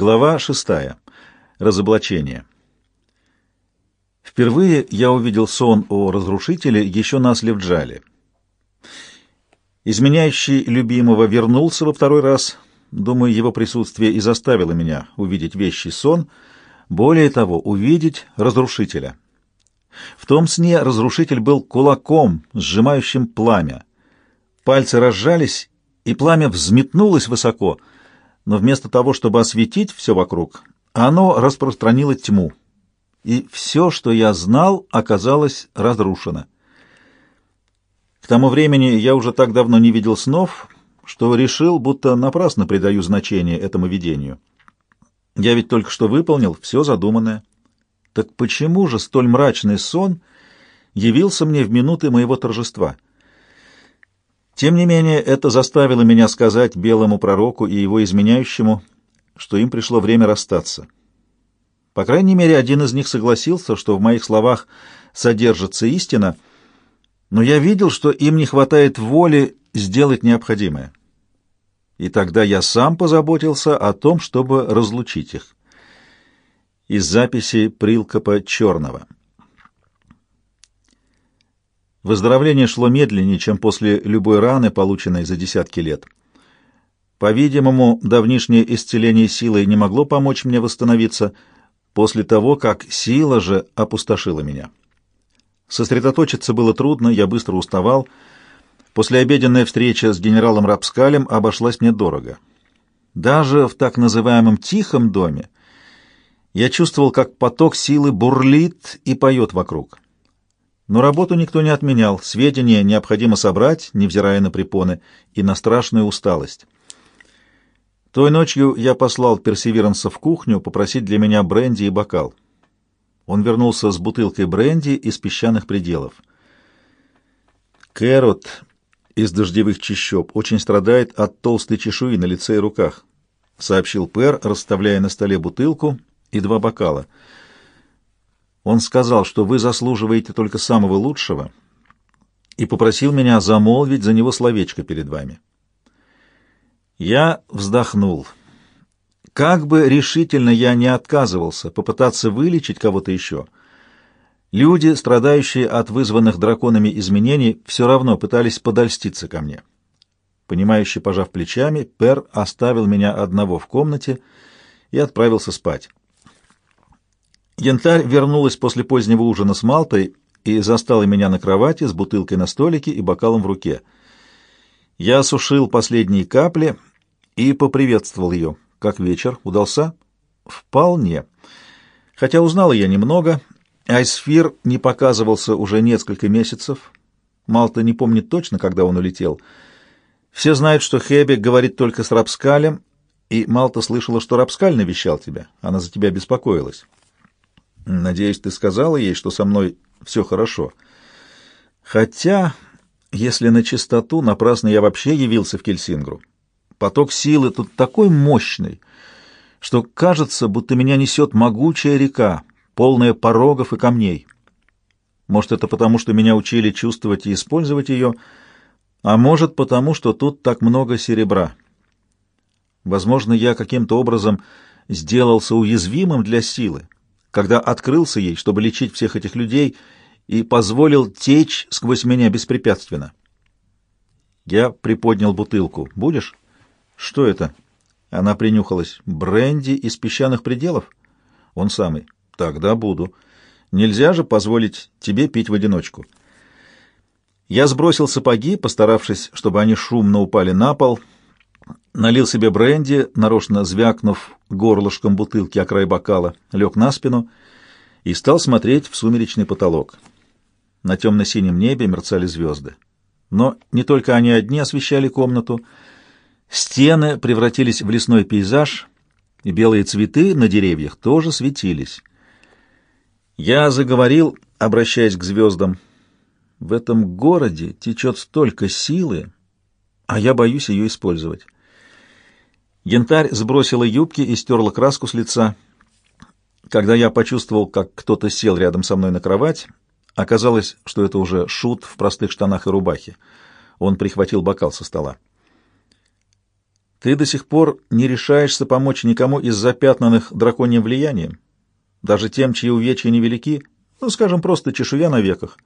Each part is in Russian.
Глава шестая. Разоблачение. Впервые я увидел сон о разрушителе еще на Сливджале. Изменяющий любимого вернулся во второй раз. Думаю, его присутствие и заставило меня увидеть вещий сон, более того, увидеть разрушителя. В том сне разрушитель был кулаком, сжимающим пламя. Пальцы разжались, и пламя взметнулось высоко, но вместо того, чтобы осветить все вокруг, оно распространило тьму. И все, что я знал, оказалось разрушено. К тому времени я уже так давно не видел снов, что решил, будто напрасно придаю значение этому видению. Я ведь только что выполнил все задуманное. Так почему же столь мрачный сон явился мне в минуты моего торжества? Тем не менее, это заставило меня сказать белому пророку и его изменяющему, что им пришло время расстаться. По крайней мере, один из них согласился, что в моих словах содержится истина, но я видел, что им не хватает воли сделать необходимое. И тогда я сам позаботился о том, чтобы разлучить их из записи Прилкопа Черного. Выздоровление шло медленнее, чем после любой раны, полученной за десятки лет. По-видимому, давнишнее исцеление силой не могло помочь мне восстановиться после того, как сила же опустошила меня. Сосредоточиться было трудно, я быстро уставал. Послеобеденная встреча с генералом Рапскалем обошлась мне дорого. Даже в так называемом «тихом доме» Я чувствовал, как поток силы бурлит и поет вокруг. Но работу никто не отменял, сведения необходимо собрать, невзирая на препоны, и на страшную усталость. Той ночью я послал Персеверанса в кухню попросить для меня бренди и бокал. Он вернулся с бутылкой бренди из песчаных пределов. Кэрот из дождевых чащоб очень страдает от толстой чешуи на лице и руках, — сообщил Пэр, расставляя на столе бутылку и два бокала. Он сказал, что вы заслуживаете только самого лучшего, и попросил меня замолвить за него словечко перед вами. Я вздохнул. Как бы решительно я не отказывался попытаться вылечить кого-то еще, люди, страдающие от вызванных драконами изменений, все равно пытались подольститься ко мне. Понимающе пожав плечами, Пер оставил меня одного в комнате и отправился спать. Янтарь вернулась после позднего ужина с Малтой и застала меня на кровати с бутылкой на столике и бокалом в руке. Я осушил последние капли и поприветствовал ее. Как вечер? Удался? Вполне. Хотя узнала я немного, Айсфир не показывался уже несколько месяцев. Малта не помнит точно, когда он улетел. Все знают, что Хеби говорит только с Рапскалем, и Малта слышала, что Рапскаль навещал тебя. Она за тебя беспокоилась. Надеюсь, ты сказала ей, что со мной все хорошо. Хотя, если на чистоту, напрасно я вообще явился в Кельсингру. Поток силы тут такой мощный, что кажется, будто меня несет могучая река, полная порогов и камней. Может, это потому, что меня учили чувствовать и использовать ее, а может, потому, что тут так много серебра. Возможно, я каким-то образом сделался уязвимым для силы, когда открылся ей, чтобы лечить всех этих людей, и позволил течь сквозь меня беспрепятственно. Я приподнял бутылку. «Будешь?» «Что это?» Она принюхалась. «Бренди из песчаных пределов?» «Он самый». «Тогда буду. Нельзя же позволить тебе пить в одиночку». Я сбросил сапоги, постаравшись, чтобы они шумно упали на пол, налил себе бренди, нарочно звякнув горлышком бутылки о край бокала, лег на спину и стал смотреть в сумеречный потолок. На темно-синем небе мерцали звезды. Но не только они одни освещали комнату. Стены превратились в лесной пейзаж, и белые цветы на деревьях тоже светились. Я заговорил, обращаясь к звездам. В этом городе течет столько силы, а я боюсь ее использовать. Янтарь сбросила юбки и стерла краску с лица. Когда я почувствовал, как кто-то сел рядом со мной на кровать, оказалось, что это уже шут в простых штанах и рубахе. Он прихватил бокал со стола. Ты до сих пор не решаешься помочь никому из запятнанных драконьим влиянием, даже тем, чьи увечья невелики, ну, скажем, просто чешуя на веках.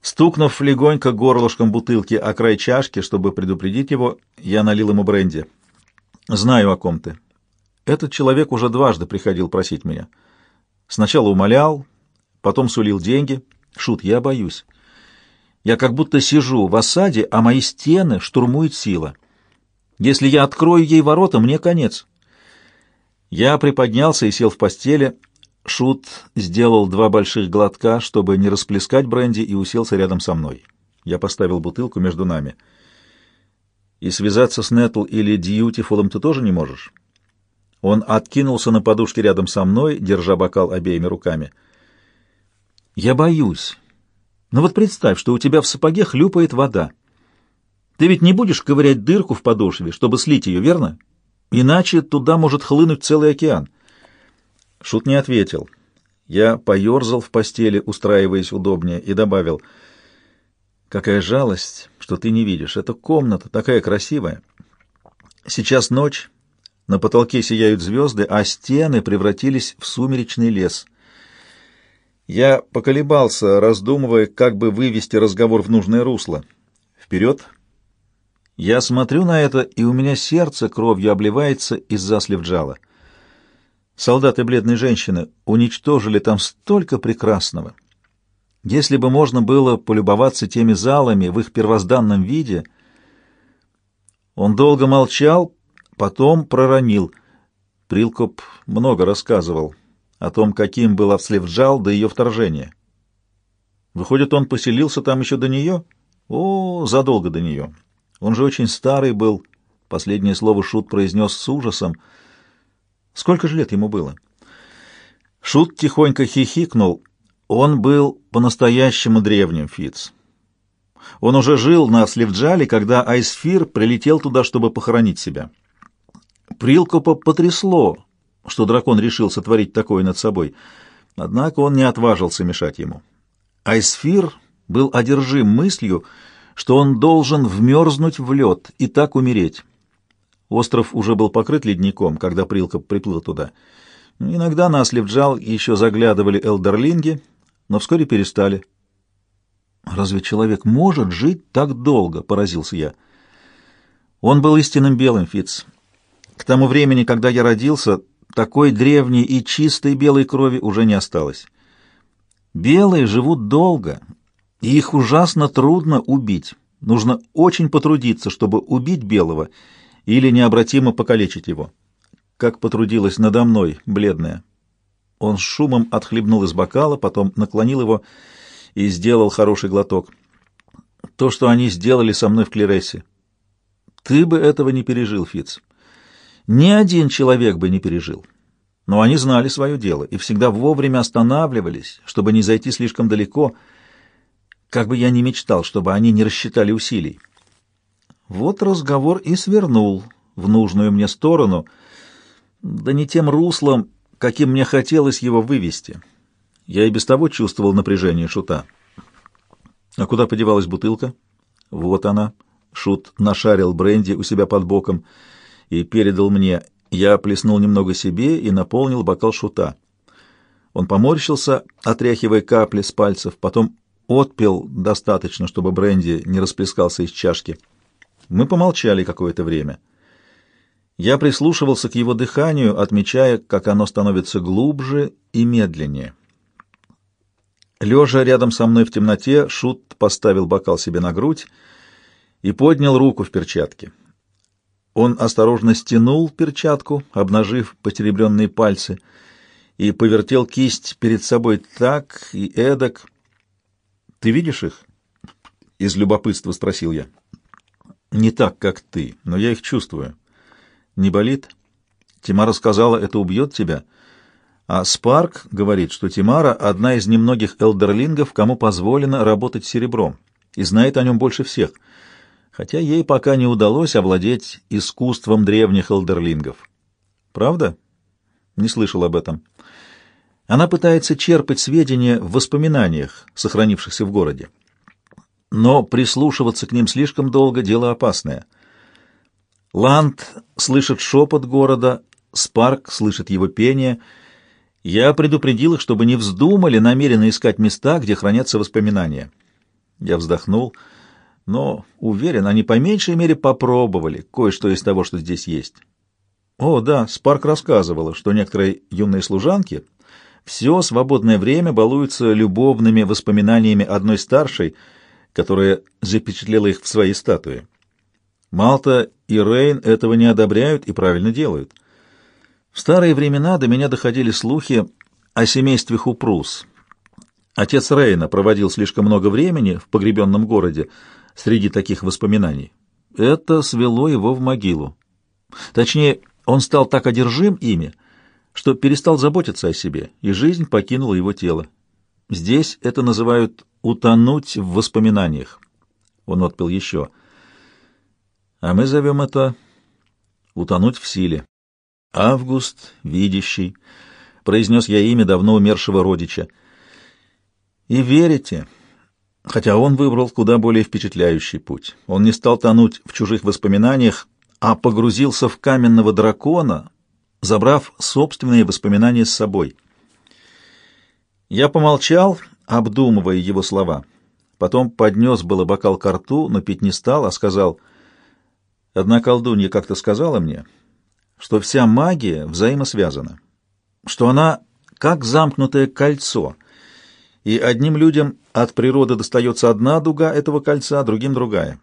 Стукнув легонько горлышком бутылки о край чашки, чтобы предупредить его, я налил ему бренди. «Знаю, о ком ты. Этот человек уже дважды приходил просить меня. Сначала умолял, потом сулил деньги. Шут, я боюсь. Я как будто сижу в осаде, а мои стены штурмует сила. Если я открою ей ворота, мне конец. Я приподнялся и сел в постели. Шут сделал два больших глотка, чтобы не расплескать бренди, и уселся рядом со мной. Я поставил бутылку между нами. И связаться с Нетл или Дьютифулом ты тоже не можешь? Он откинулся на подушке рядом со мной, держа бокал обеими руками. Я боюсь. Но вот представь, что у тебя в сапоге хлюпает вода. Ты ведь не будешь ковырять дырку в подошве, чтобы слить ее, верно? Иначе туда может хлынуть целый океан. Шут не ответил. Я поерзал в постели, устраиваясь удобнее, и добавил, «Какая жалость, что ты не видишь. Эта комната такая красивая. Сейчас ночь, на потолке сияют звезды, а стены превратились в сумеречный лес». Я поколебался, раздумывая, как бы вывести разговор в нужное русло. «Вперед!» Я смотрю на это, и у меня сердце кровью обливается из-за сливджала. Солдаты бледной женщины уничтожили там столько прекрасного. Если бы можно было полюбоваться теми залами в их первозданном виде... Он долго молчал, потом проронил. Прилкоп много рассказывал о том, каким был Авслевджал до ее вторжения. Выходит, он поселился там еще до нее? О, задолго до нее. Он же очень старый был. Последнее слово Шут произнес с ужасом. Сколько же лет ему было? Шут тихонько хихикнул. Он был по-настоящему древним, Фиц. Он уже жил на Сливджале, когда Айсфир прилетел туда, чтобы похоронить себя. Прилкопа потрясло, что дракон решил сотворить такое над собой, однако он не отважился мешать ему. Айсфир был одержим мыслью, что он должен вмерзнуть в лед и так умереть. Остров уже был покрыт ледником, когда Прилка приплыл туда. Иногда на Сливджал еще заглядывали элдерлинги, но вскоре перестали. «Разве человек может жить так долго?» — поразился я. Он был истинным белым, Фиц. К тому времени, когда я родился, такой древней и чистой белой крови уже не осталось. Белые живут долго, и их ужасно трудно убить. Нужно очень потрудиться, чтобы убить белого или необратимо покалечить его. Как потрудилась надо мной, бледная. Он с шумом отхлебнул из бокала, потом наклонил его и сделал хороший глоток. То, что они сделали со мной в Клересе. Ты бы этого не пережил, Фиц. Ни один человек бы не пережил. Но они знали свое дело и всегда вовремя останавливались, чтобы не зайти слишком далеко — как бы я ни мечтал, чтобы они не рассчитали усилий. Вот разговор и свернул в нужную мне сторону, да не тем руслом, каким мне хотелось его вывести. Я и без того чувствовал напряжение шута. А куда подевалась бутылка? Вот она. Шут нашарил бренди у себя под боком и передал мне. Я плеснул немного себе и наполнил бокал шута. Он поморщился, отряхивая капли с пальцев, потом отпил достаточно, чтобы бренди не расплескался из чашки. Мы помолчали какое-то время. Я прислушивался к его дыханию, отмечая, как оно становится глубже и медленнее. Лежа рядом со мной в темноте, Шут поставил бокал себе на грудь и поднял руку в перчатке. Он осторожно стянул перчатку, обнажив потеребленные пальцы, и повертел кисть перед собой так и эдак, ты видишь их? Из любопытства спросил я. Не так, как ты, но я их чувствую. Не болит? Тимара сказала, это убьет тебя. А Спарк говорит, что Тимара одна из немногих элдерлингов, кому позволено работать серебром, и знает о нем больше всех, хотя ей пока не удалось овладеть искусством древних элдерлингов. Правда? Не слышал об этом. Она пытается черпать сведения в воспоминаниях, сохранившихся в городе. Но прислушиваться к ним слишком долго — дело опасное. Ланд слышит шепот города, Спарк слышит его пение. Я предупредил их, чтобы не вздумали намеренно искать места, где хранятся воспоминания. Я вздохнул, но, уверен, они по меньшей мере попробовали кое-что из того, что здесь есть. О, да, Спарк рассказывала, что некоторые юные служанки все свободное время балуются любовными воспоминаниями одной старшей, которая запечатлела их в своей статуе. Малта и Рейн этого не одобряют и правильно делают. В старые времена до меня доходили слухи о семействе Хупрус. Отец Рейна проводил слишком много времени в погребенном городе среди таких воспоминаний. Это свело его в могилу. Точнее, он стал так одержим ими, что перестал заботиться о себе, и жизнь покинула его тело. Здесь это называют «утонуть в воспоминаниях». Он отпил еще. А мы зовем это «утонуть в силе». «Август, видящий», — произнес я имя давно умершего родича. «И верите?» Хотя он выбрал куда более впечатляющий путь. Он не стал тонуть в чужих воспоминаниях, а погрузился в каменного дракона, забрав собственные воспоминания с собой. Я помолчал, обдумывая его слова. Потом поднес было бокал к рту, но пить не стал, а сказал, «Одна колдунья как-то сказала мне, что вся магия взаимосвязана, что она как замкнутое кольцо, и одним людям от природы достается одна дуга этого кольца, другим другая.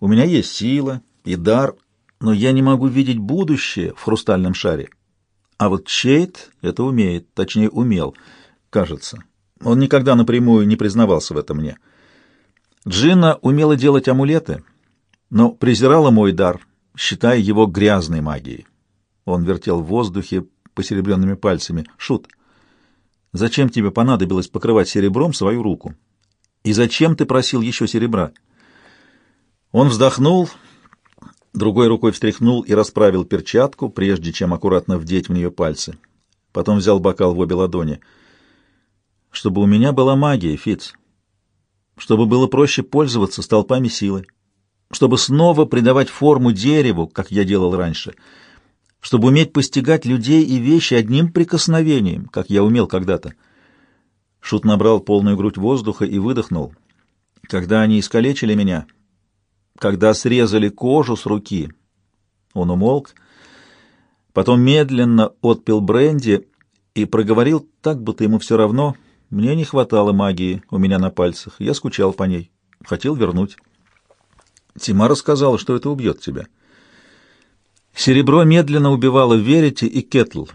У меня есть сила и дар, но я не могу видеть будущее в хрустальном шаре. А вот Чейт это умеет, точнее умел, кажется. Он никогда напрямую не признавался в этом мне. Джинна умела делать амулеты, но презирала мой дар, считая его грязной магией. Он вертел в воздухе посеребренными пальцами. «Шут, зачем тебе понадобилось покрывать серебром свою руку? И зачем ты просил еще серебра?» Он вздохнул другой рукой встряхнул и расправил перчатку, прежде чем аккуратно вдеть в нее пальцы. Потом взял бокал в обе ладони. «Чтобы у меня была магия, Фиц. Чтобы было проще пользоваться столпами силы. Чтобы снова придавать форму дереву, как я делал раньше. Чтобы уметь постигать людей и вещи одним прикосновением, как я умел когда-то». Шут набрал полную грудь воздуха и выдохнул. «Когда они искалечили меня...» когда срезали кожу с руки. Он умолк, потом медленно отпил бренди и проговорил так, будто ему все равно. Мне не хватало магии у меня на пальцах, я скучал по ней, хотел вернуть. Тимара сказала, что это убьет тебя. Серебро медленно убивало Верите и Кетл.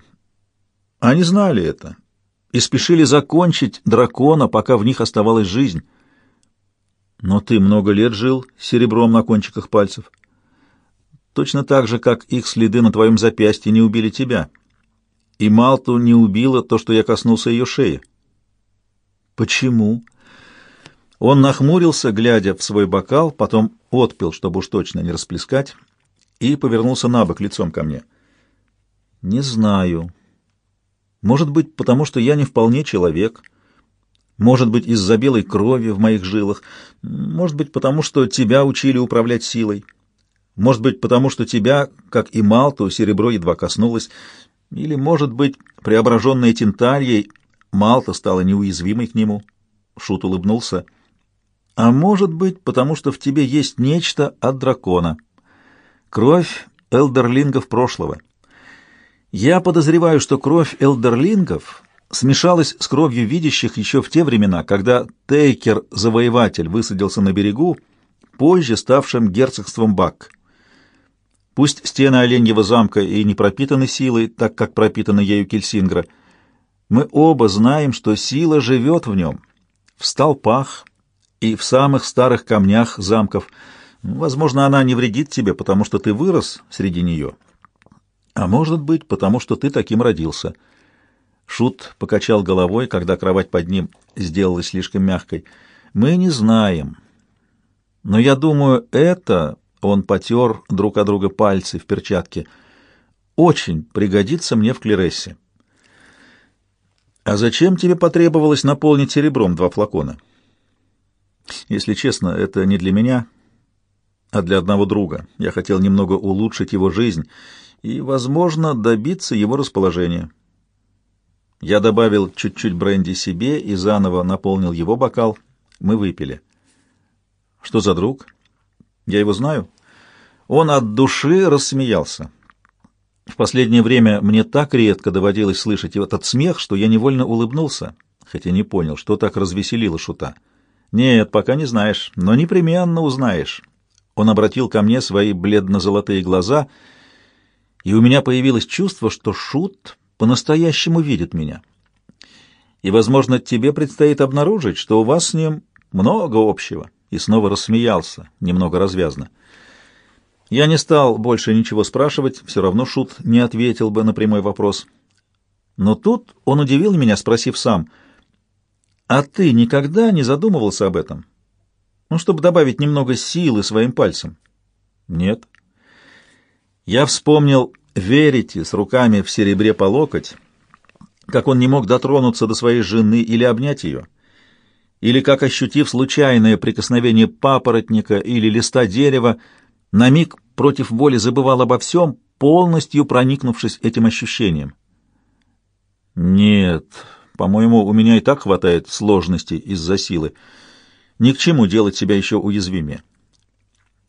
Они знали это и спешили закончить дракона, пока в них оставалась жизнь. Но ты много лет жил серебром на кончиках пальцев. Точно так же, как их следы на твоем запястье не убили тебя. И Малту не убило то, что я коснулся ее шеи. Почему? Он нахмурился, глядя в свой бокал, потом отпил, чтобы уж точно не расплескать, и повернулся на бок лицом ко мне. Не знаю. Может быть, потому что я не вполне человек. Может быть, из-за белой крови в моих жилах. Может быть, потому что тебя учили управлять силой. Может быть, потому что тебя, как и Малту, серебро едва коснулось. Или, может быть, преображенная Тинтальей, Малта стала неуязвимой к нему. Шут улыбнулся. А может быть, потому что в тебе есть нечто от дракона. Кровь элдерлингов прошлого. Я подозреваю, что кровь элдерлингов смешалась с кровью видящих еще в те времена, когда Тейкер-завоеватель высадился на берегу, позже ставшим герцогством Бак. Пусть стены Оленьего замка и не пропитаны силой, так как пропитана ею Кельсингра, мы оба знаем, что сила живет в нем, в столпах и в самых старых камнях замков. Возможно, она не вредит тебе, потому что ты вырос среди нее, а может быть, потому что ты таким родился». Шут покачал головой, когда кровать под ним сделалась слишком мягкой. «Мы не знаем. Но я думаю, это...» — он потер друг от друга пальцы в перчатке. «Очень пригодится мне в клерессе». «А зачем тебе потребовалось наполнить серебром два флакона?» «Если честно, это не для меня, а для одного друга. Я хотел немного улучшить его жизнь и, возможно, добиться его расположения. Я добавил чуть-чуть бренди себе и заново наполнил его бокал. Мы выпили. Что за друг? Я его знаю. Он от души рассмеялся. В последнее время мне так редко доводилось слышать этот смех, что я невольно улыбнулся, хотя не понял, что так развеселило шута. Нет, пока не знаешь, но непременно узнаешь. Он обратил ко мне свои бледно-золотые глаза, и у меня появилось чувство, что шут по-настоящему видит меня. И, возможно, тебе предстоит обнаружить, что у вас с ним много общего. И снова рассмеялся, немного развязно. Я не стал больше ничего спрашивать, все равно Шут не ответил бы на прямой вопрос. Но тут он удивил меня, спросив сам, «А ты никогда не задумывался об этом? Ну, чтобы добавить немного силы своим пальцем?» «Нет». Я вспомнил Верите с руками в серебре по локоть, как он не мог дотронуться до своей жены или обнять ее, или как, ощутив случайное прикосновение папоротника или листа дерева, на миг против воли забывал обо всем, полностью проникнувшись этим ощущением. «Нет, по-моему, у меня и так хватает сложностей из-за силы. Ни к чему делать себя еще уязвимее.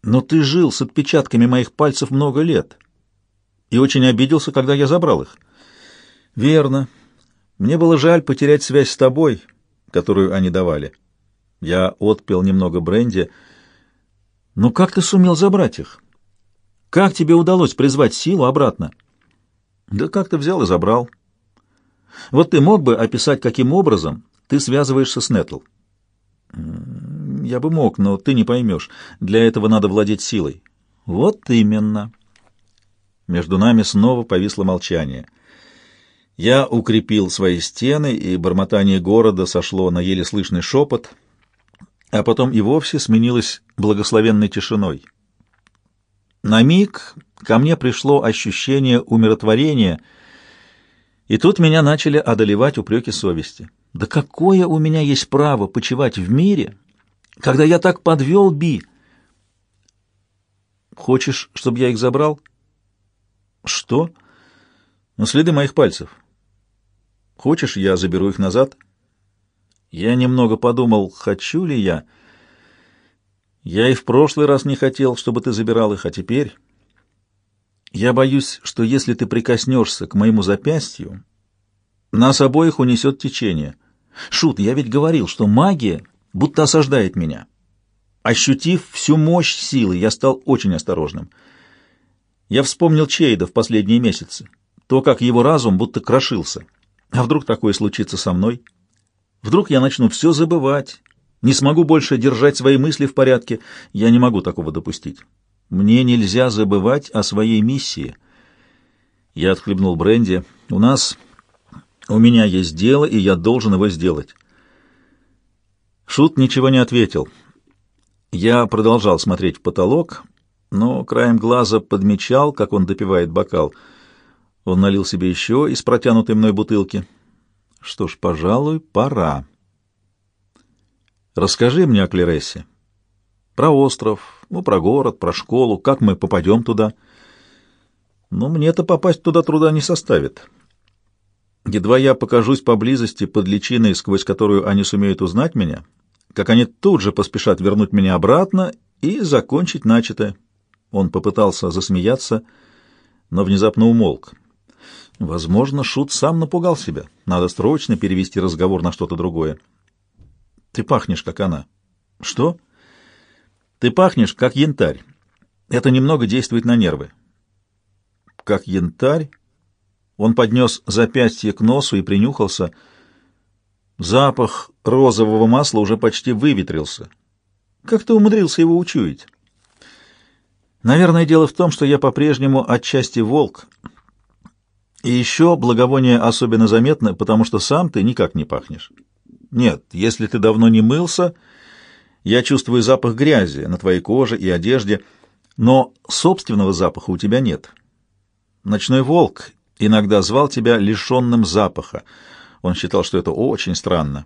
Но ты жил с отпечатками моих пальцев много лет» и очень обиделся, когда я забрал их. Верно. Мне было жаль потерять связь с тобой, которую они давали. Я отпил немного бренди. Но как ты сумел забрать их? Как тебе удалось призвать силу обратно? Да как ты взял и забрал. Вот ты мог бы описать, каким образом ты связываешься с Нетл? Я бы мог, но ты не поймешь. Для этого надо владеть силой. Вот именно. Между нами снова повисло молчание. Я укрепил свои стены, и бормотание города сошло на еле слышный шепот, а потом и вовсе сменилось благословенной тишиной. На миг ко мне пришло ощущение умиротворения, и тут меня начали одолевать упреки совести. Да какое у меня есть право почивать в мире, когда я так подвел Би? Хочешь, чтобы я их забрал? — что? Ну, следы моих пальцев. Хочешь, я заберу их назад? Я немного подумал, хочу ли я. Я и в прошлый раз не хотел, чтобы ты забирал их, а теперь... Я боюсь, что если ты прикоснешься к моему запястью, нас обоих унесет течение. Шут, я ведь говорил, что магия будто осаждает меня. Ощутив всю мощь силы, я стал очень осторожным — я вспомнил Чейда в последние месяцы, то, как его разум будто крошился. А вдруг такое случится со мной? Вдруг я начну все забывать, не смогу больше держать свои мысли в порядке. Я не могу такого допустить. Мне нельзя забывать о своей миссии. Я отхлебнул бренди. У нас... У меня есть дело, и я должен его сделать. Шут ничего не ответил. Я продолжал смотреть в потолок, но краем глаза подмечал, как он допивает бокал. Он налил себе еще из протянутой мной бутылки. Что ж, пожалуй, пора. Расскажи мне о Клерессе. Про остров, ну, про город, про школу, как мы попадем туда. Ну, мне-то попасть туда труда не составит. Едва я покажусь поблизости под личиной, сквозь которую они сумеют узнать меня, как они тут же поспешат вернуть меня обратно и закончить начатое. Он попытался засмеяться, но внезапно умолк. Возможно, Шут сам напугал себя. Надо срочно перевести разговор на что-то другое. Ты пахнешь, как она. Что? Ты пахнешь, как янтарь. Это немного действует на нервы. Как янтарь? Он поднес запястье к носу и принюхался. Запах розового масла уже почти выветрился. Как ты умудрился его учуять? Наверное, дело в том, что я по-прежнему отчасти волк. И еще благовоние особенно заметно, потому что сам ты никак не пахнешь. Нет, если ты давно не мылся, я чувствую запах грязи на твоей коже и одежде, но собственного запаха у тебя нет. Ночной волк иногда звал тебя лишенным запаха. Он считал, что это очень странно.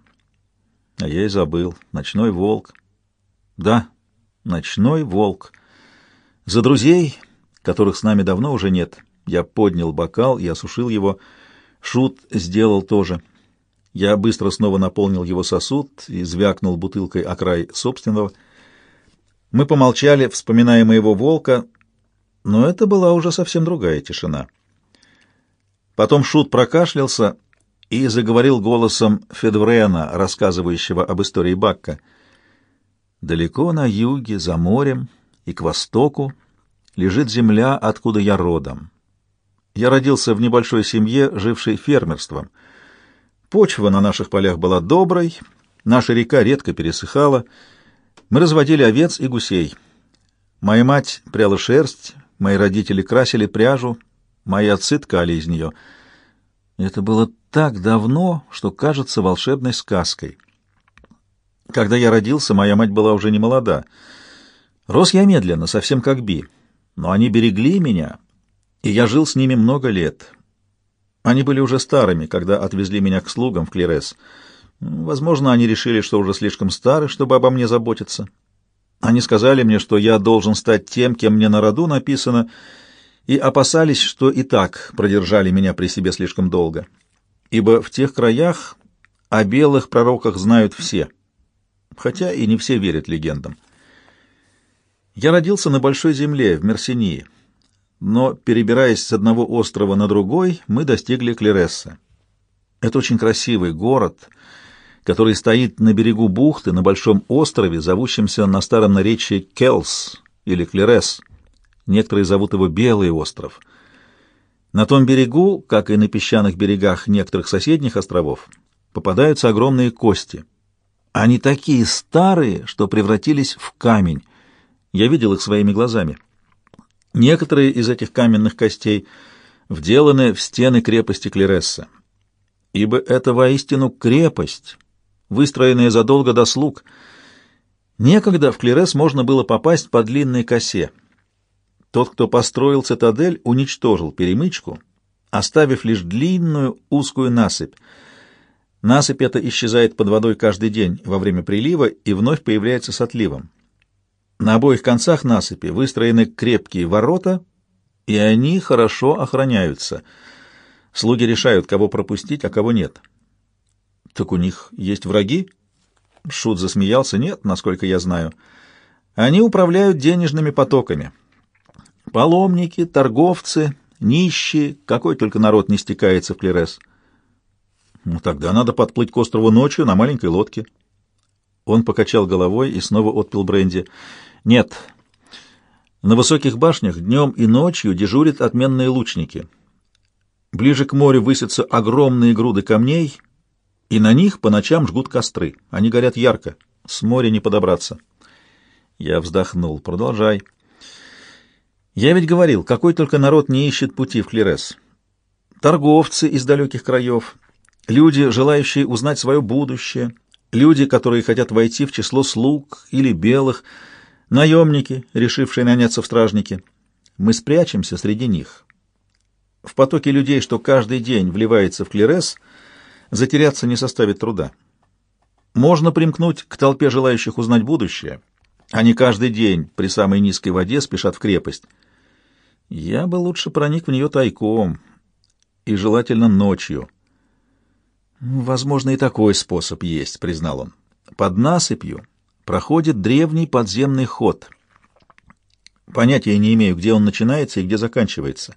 А я и забыл. Ночной волк. Да, ночной волк. За друзей, которых с нами давно уже нет. Я поднял бокал и осушил его. Шут сделал то же. Я быстро снова наполнил его сосуд и звякнул бутылкой о край собственного. Мы помолчали, вспоминая моего волка, но это была уже совсем другая тишина. Потом Шут прокашлялся и заговорил голосом Федврена, рассказывающего об истории Бакка. «Далеко на юге, за морем и к востоку лежит земля, откуда я родом. Я родился в небольшой семье, жившей фермерством. Почва на наших полях была доброй, наша река редко пересыхала. Мы разводили овец и гусей. Моя мать пряла шерсть, мои родители красили пряжу, мои отцы ткали из нее. Это было так давно, что кажется волшебной сказкой. Когда я родился, моя мать была уже не молода. Рос я медленно, совсем как Би, но они берегли меня, и я жил с ними много лет. Они были уже старыми, когда отвезли меня к слугам в Клерес. Возможно, они решили, что уже слишком стары, чтобы обо мне заботиться. Они сказали мне, что я должен стать тем, кем мне на роду написано, и опасались, что и так продержали меня при себе слишком долго. Ибо в тех краях о белых пророках знают все, хотя и не все верят легендам. Я родился на большой земле, в Мерсинии но, перебираясь с одного острова на другой, мы достигли Клересса. Это очень красивый город, который стоит на берегу бухты на большом острове, зовущемся на старом наречии Келс или Клерес. Некоторые зовут его Белый остров. На том берегу, как и на песчаных берегах некоторых соседних островов, попадаются огромные кости. Они такие старые, что превратились в камень. Я видел их своими глазами. Некоторые из этих каменных костей вделаны в стены крепости Клересса, ибо это воистину крепость, выстроенная задолго до слуг. Некогда в Клерес можно было попасть по длинной косе. Тот, кто построил цитадель, уничтожил перемычку, оставив лишь длинную узкую насыпь. Насыпь эта исчезает под водой каждый день во время прилива и вновь появляется с отливом. На обоих концах насыпи выстроены крепкие ворота, и они хорошо охраняются. Слуги решают, кого пропустить, а кого нет. Так у них есть враги? Шут засмеялся. Нет, насколько я знаю. Они управляют денежными потоками. Паломники, торговцы, нищие, какой только народ не стекается в Клерес. Ну, тогда надо подплыть к острову ночью на маленькой лодке. Он покачал головой и снова отпил бренди. Нет. На высоких башнях днем и ночью дежурят отменные лучники. Ближе к морю высятся огромные груды камней, и на них по ночам жгут костры. Они горят ярко. С моря не подобраться. Я вздохнул. Продолжай. Я ведь говорил, какой только народ не ищет пути в Клерес. Торговцы из далеких краев, люди, желающие узнать свое будущее, люди, которые хотят войти в число слуг или белых, Наемники, решившие наняться в стражники. Мы спрячемся среди них. В потоке людей, что каждый день вливается в Клерес, затеряться не составит труда. Можно примкнуть к толпе желающих узнать будущее. Они каждый день при самой низкой воде спешат в крепость. Я бы лучше проник в нее тайком, и желательно ночью. Возможно, и такой способ есть, признал он. Под насыпью проходит древний подземный ход. Понятия не имею, где он начинается и где заканчивается.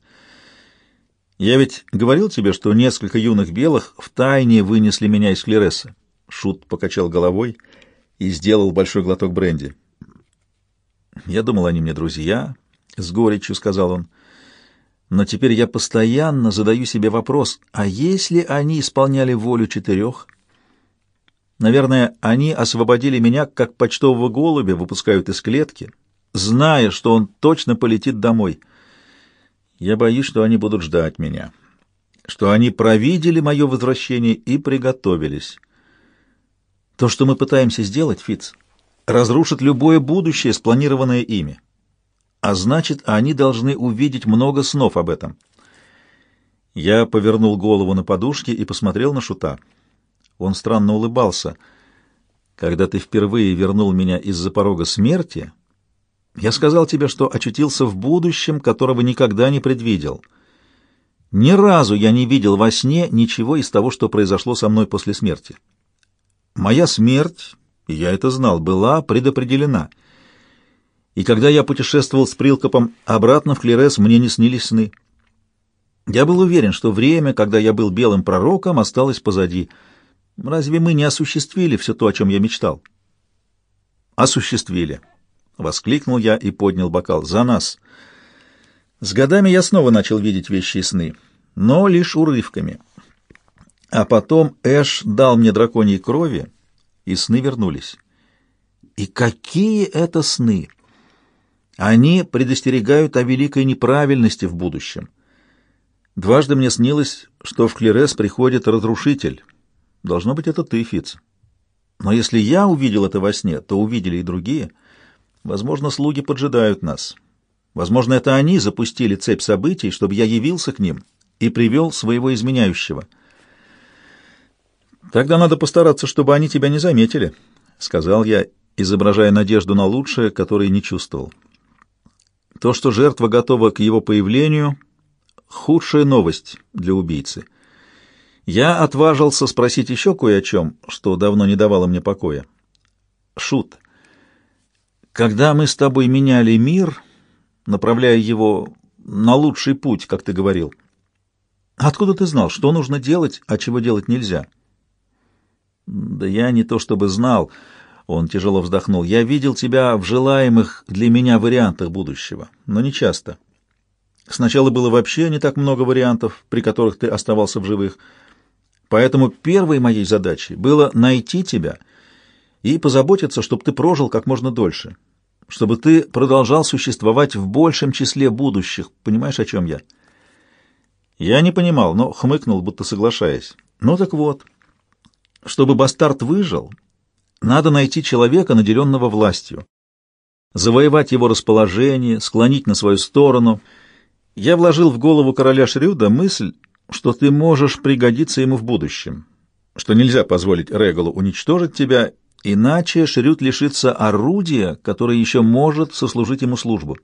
Я ведь говорил тебе, что несколько юных белых втайне вынесли меня из Клереса. Шут покачал головой и сделал большой глоток бренди. Я думал, они мне друзья, — с горечью сказал он. Но теперь я постоянно задаю себе вопрос, а если они исполняли волю четырех? Наверное, они освободили меня, как почтового голубя выпускают из клетки, зная, что он точно полетит домой. Я боюсь, что они будут ждать меня, что они провидели мое возвращение и приготовились. То, что мы пытаемся сделать, Фиц, разрушит любое будущее, спланированное ими. А значит, они должны увидеть много снов об этом. Я повернул голову на подушке и посмотрел на Шута. Он странно улыбался. «Когда ты впервые вернул меня из-за порога смерти, Я сказал тебе, что очутился в будущем, которого никогда не предвидел. Ни разу я не видел во сне ничего из того, что произошло со мной после смерти. Моя смерть, и я это знал, была предопределена. И когда я путешествовал с Прилкопом обратно в Клерес, мне не снились сны. Я был уверен, что время, когда я был белым пророком, осталось позади. Разве мы не осуществили все то, о чем я мечтал? Осуществили. Воскликнул я и поднял бокал. За нас. С годами я снова начал видеть вещи и сны, но лишь урывками. А потом Эш дал мне драконьей крови, и сны вернулись. И какие это сны! Они предостерегают о великой неправильности в будущем. Дважды мне снилось, что в Клерес приходит разрушитель. Должно быть, это ты, Фиц. Но если я увидел это во сне, то увидели и другие. Возможно, слуги поджидают нас. Возможно, это они запустили цепь событий, чтобы я явился к ним и привел своего изменяющего. Тогда надо постараться, чтобы они тебя не заметили, — сказал я, изображая надежду на лучшее, которое не чувствовал. То, что жертва готова к его появлению — Худшая новость для убийцы. Я отважился спросить еще кое о чем, что давно не давало мне покоя. Шут, когда мы с тобой меняли мир, направляя его на лучший путь, как ты говорил, откуда ты знал, что нужно делать, а чего делать нельзя? Да я не то чтобы знал, он тяжело вздохнул. Я видел тебя в желаемых для меня вариантах будущего, но не часто. Сначала было вообще не так много вариантов, при которых ты оставался в живых. Поэтому первой моей задачей было найти тебя и позаботиться, чтобы ты прожил как можно дольше, чтобы ты продолжал существовать в большем числе будущих. Понимаешь, о чем я? Я не понимал, но хмыкнул, будто соглашаясь. Ну так вот, чтобы бастард выжил, надо найти человека, наделенного властью, завоевать его расположение, склонить на свою сторону — я вложил в голову короля Шрюда мысль, что ты можешь пригодиться ему в будущем, что нельзя позволить Регалу уничтожить тебя, иначе Шрюд лишится орудия, которое еще может сослужить ему службу.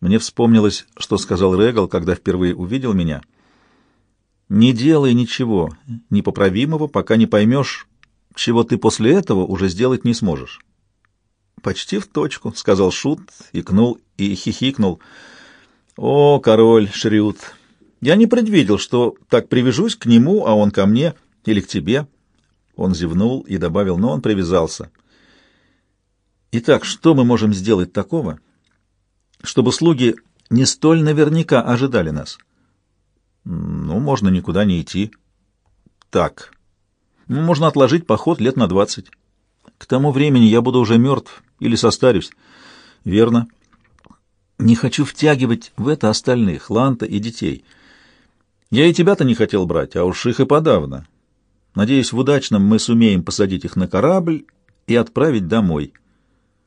Мне вспомнилось, что сказал Регал, когда впервые увидел меня. «Не делай ничего непоправимого, пока не поймешь, чего ты после этого уже сделать не сможешь». «Почти в точку», — сказал Шут, икнул и хихикнул — о, король Шрют, я не предвидел, что так привяжусь к нему, а он ко мне или к тебе. Он зевнул и добавил, но он привязался. Итак, что мы можем сделать такого, чтобы слуги не столь наверняка ожидали нас? Ну, можно никуда не идти. Так. Ну, можно отложить поход лет на двадцать. К тому времени я буду уже мертв или состарюсь. Верно. Не хочу втягивать в это остальных, Ланта и детей. Я и тебя-то не хотел брать, а уж их и подавно. Надеюсь, в удачном мы сумеем посадить их на корабль и отправить домой».